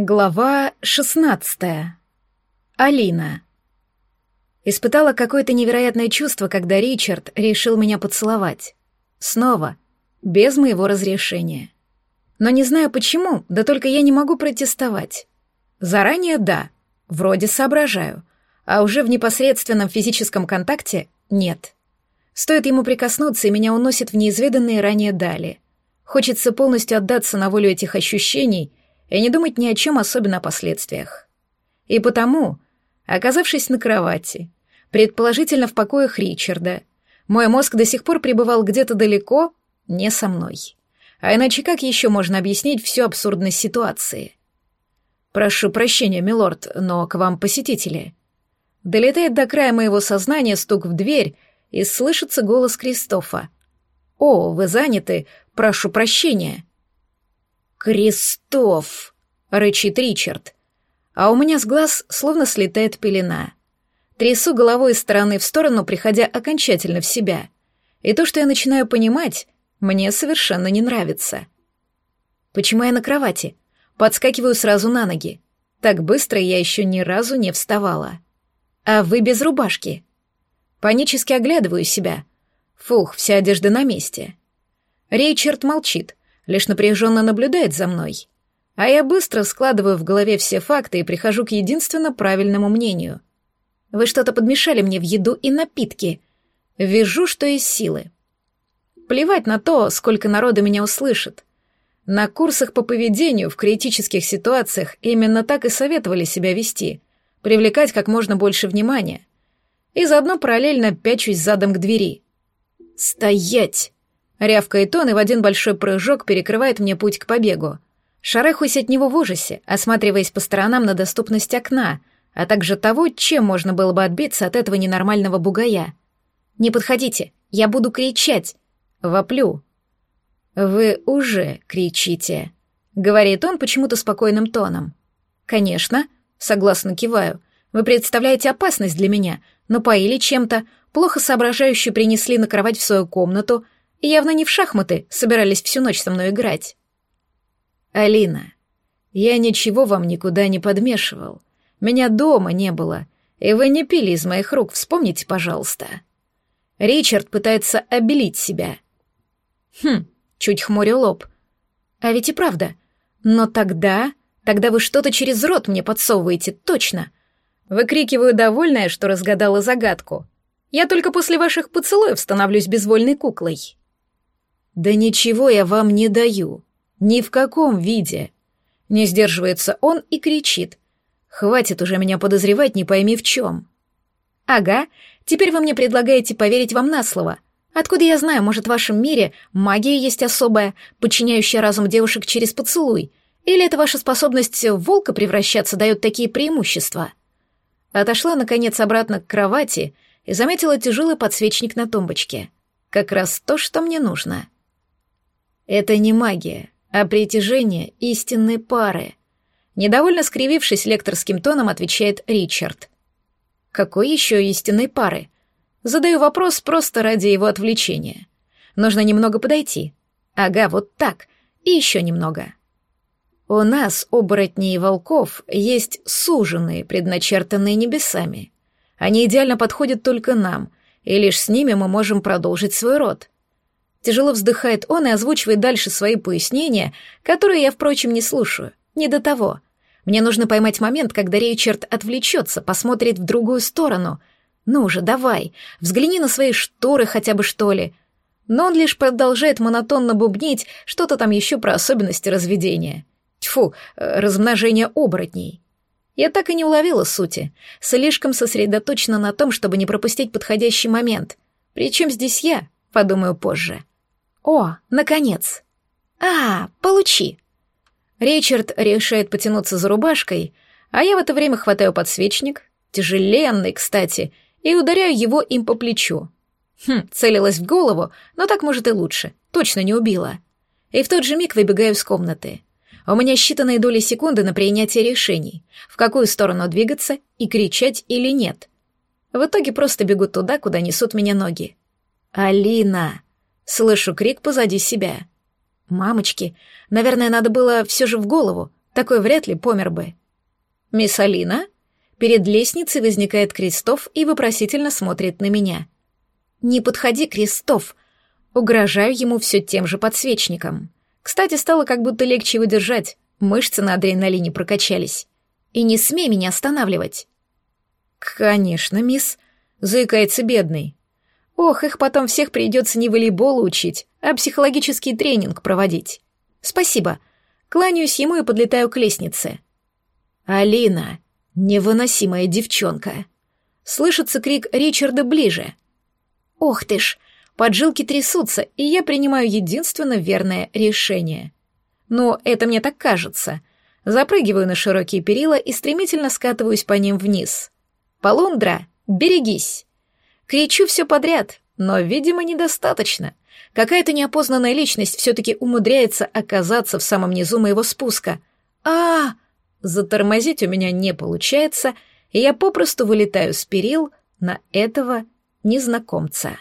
Глава шестнадцатая. Алина. Испытала какое-то невероятное чувство, когда Ричард решил меня поцеловать. Снова, без моего разрешения. Но не знаю почему, да только я не могу протестовать. Заранее да, вроде соображаю, а уже в непосредственном физическом контакте нет. Стоит ему прикоснуться, и меня уносит в неизведанные ранее дали. Хочется полностью отдаться на волю этих ощущений — и не думать ни о чем, особенно о последствиях. И потому, оказавшись на кровати, предположительно в покоях Ричарда, мой мозг до сих пор пребывал где-то далеко, не со мной. А иначе как еще можно объяснить всю абсурдность ситуации? «Прошу прощения, милорд, но к вам посетители». Долетает до края моего сознания стук в дверь, и слышится голос Кристофа. «О, вы заняты, прошу прощения». «Крестов!» — рычит Ричард. А у меня с глаз словно слетает пелена. Трясу головой из стороны в сторону, приходя окончательно в себя. И то, что я начинаю понимать, мне совершенно не нравится. Почему я на кровати? Подскакиваю сразу на ноги. Так быстро я еще ни разу не вставала. А вы без рубашки. Панически оглядываю себя. Фух, вся одежда на месте. Ричард молчит, лишь напряженно наблюдает за мной. А я быстро складываю в голове все факты и прихожу к единственно правильному мнению. Вы что-то подмешали мне в еду и напитки. Вижу, что из силы. Плевать на то, сколько народа меня услышит. На курсах по поведению в критических ситуациях именно так и советовали себя вести, привлекать как можно больше внимания. И заодно параллельно пячусь задом к двери. «Стоять!» Рявкает он и в один большой прыжок перекрывает мне путь к побегу. Шарахусь от него в ужасе, осматриваясь по сторонам на доступность окна, а также того, чем можно было бы отбиться от этого ненормального бугая. «Не подходите, я буду кричать!» Воплю. «Вы уже кричите», — говорит он почему-то спокойным тоном. «Конечно», — согласно киваю. «Вы представляете опасность для меня, но поили чем-то, плохо соображающую принесли на кровать в свою комнату — явно не в шахматы собирались всю ночь со мной играть. «Алина, я ничего вам никуда не подмешивал. Меня дома не было, и вы не пили из моих рук, вспомните, пожалуйста». Ричард пытается обелить себя. Хм, чуть хмурю лоб. А ведь и правда. Но тогда... Тогда вы что-то через рот мне подсовываете, точно. Выкрикиваю довольная, что разгадала загадку. Я только после ваших поцелуев становлюсь безвольной куклой. «Да ничего я вам не даю. Ни в каком виде». Не сдерживается он и кричит. «Хватит уже меня подозревать, не пойми в чем». «Ага, теперь вы мне предлагаете поверить вам на слово. Откуда я знаю, может, в вашем мире магия есть особая, подчиняющая разум девушек через поцелуй? Или это ваша способность в волка превращаться дает такие преимущества?» Отошла, наконец, обратно к кровати и заметила тяжелый подсвечник на тумбочке. Как раз то, что мне нужно. Это не магия, а притяжение истинной пары. Недовольно скривившись лекторским тоном, отвечает Ричард. Какой еще истинной пары? Задаю вопрос просто ради его отвлечения. Нужно немного подойти. Ага, вот так. И еще немного. У нас, оборотней и волков, есть суженные, предначертанные небесами. Они идеально подходят только нам, и лишь с ними мы можем продолжить свой род. Тяжело вздыхает он и озвучивает дальше свои пояснения, которые я, впрочем, не слушаю. Не до того. Мне нужно поймать момент, когда Рейчард отвлечется, посмотрит в другую сторону. Ну же, давай, взгляни на свои шторы хотя бы, что ли. Но он лишь продолжает монотонно бубнить что-то там еще про особенности разведения. Тьфу, э, размножение оборотней. Я так и не уловила сути, слишком сосредоточена на том, чтобы не пропустить подходящий момент. Причем здесь я, подумаю позже. О, наконец. А, получи. Ричард решает потянуться за рубашкой, а я в это время хватаю подсвечник, тяжеленный, кстати, и ударяю его им по плечу. Хм, целилась в голову, но так может и лучше, точно не убила. И в тот же миг выбегаю из комнаты. У меня считанные доли секунды на принятие решений, в какую сторону двигаться и кричать или нет. В итоге просто бегу туда, куда несут меня ноги. «Алина!» Слышу крик позади себя. «Мамочки! Наверное, надо было все же в голову. такой вряд ли помер бы. «Мисс Алина?» Перед лестницей возникает Крестов и вопросительно смотрит на меня. «Не подходи, Крестов!» Угрожаю ему все тем же подсвечником. Кстати, стало как будто легче его держать, мышцы на адреналине прокачались. И не смей меня останавливать. «Конечно, мисс», — заикается бедный. «Ох, их потом всех придется не волейбол учить, а психологический тренинг проводить. Спасибо. Кланяюсь ему и подлетаю к лестнице. «Алина, невыносимая девчонка!» Слышится крик Ричарда ближе. «Ох ты ж!» Поджилки трясутся, и я принимаю единственно верное решение. Но это мне так кажется. Запрыгиваю на широкие перила и стремительно скатываюсь по ним вниз. «Полундра, берегись!» Кричу все подряд, но, видимо, недостаточно. Какая-то неопознанная личность все-таки умудряется оказаться в самом низу моего спуска. а, -а, -а Затормозить у меня не получается, и я попросту вылетаю с перил на этого незнакомца.